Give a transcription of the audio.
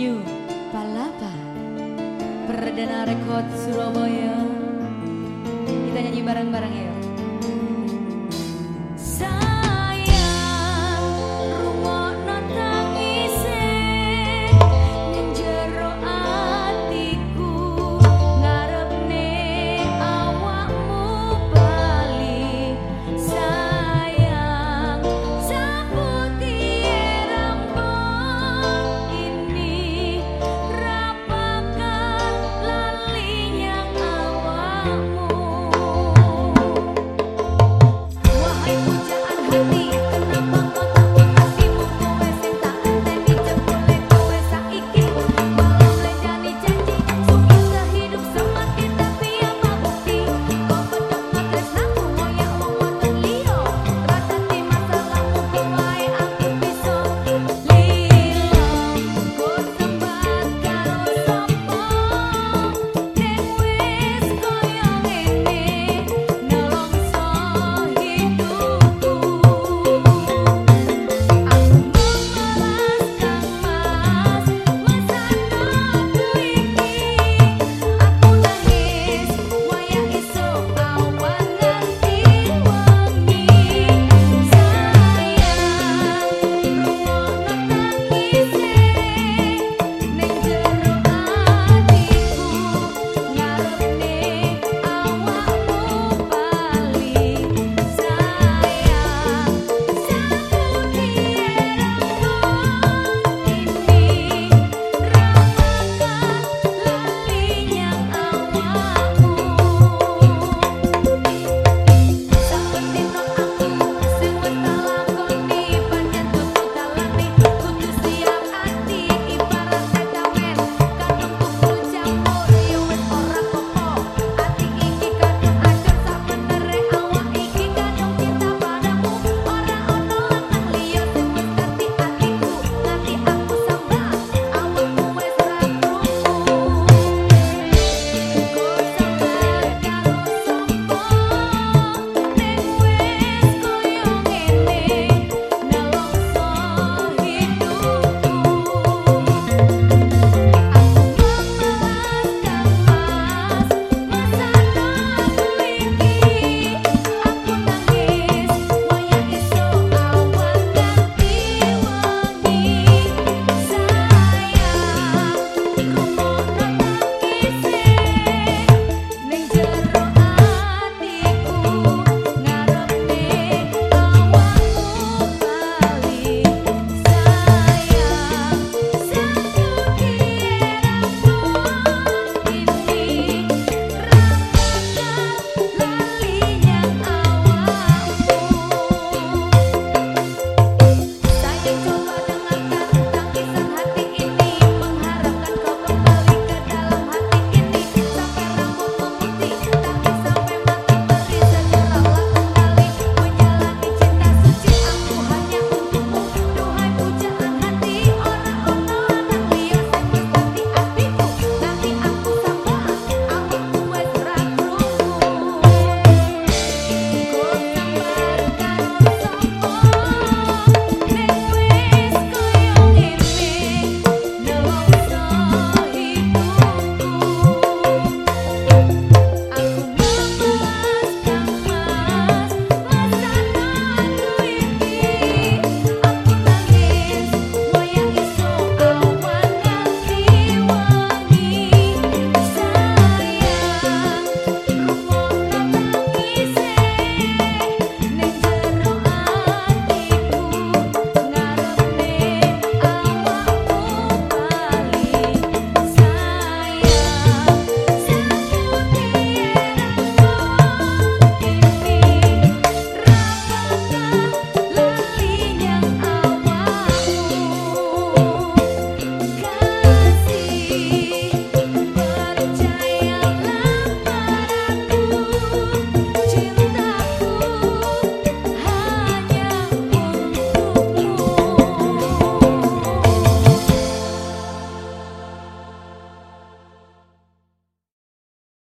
New Palapa. Perdana Rekod Surabaya. Kita nyanyi bareng-bareng ya